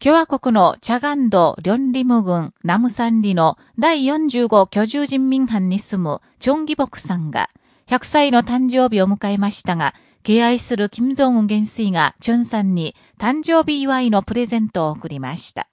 共和国のチャガンド・リョンリム郡ナムサンリの第45居住人民班に住むチョンギボクさんが100歳の誕生日を迎えましたが、敬愛する金正恩元帥がチョンさんに誕生日祝いのプレゼントを贈りました。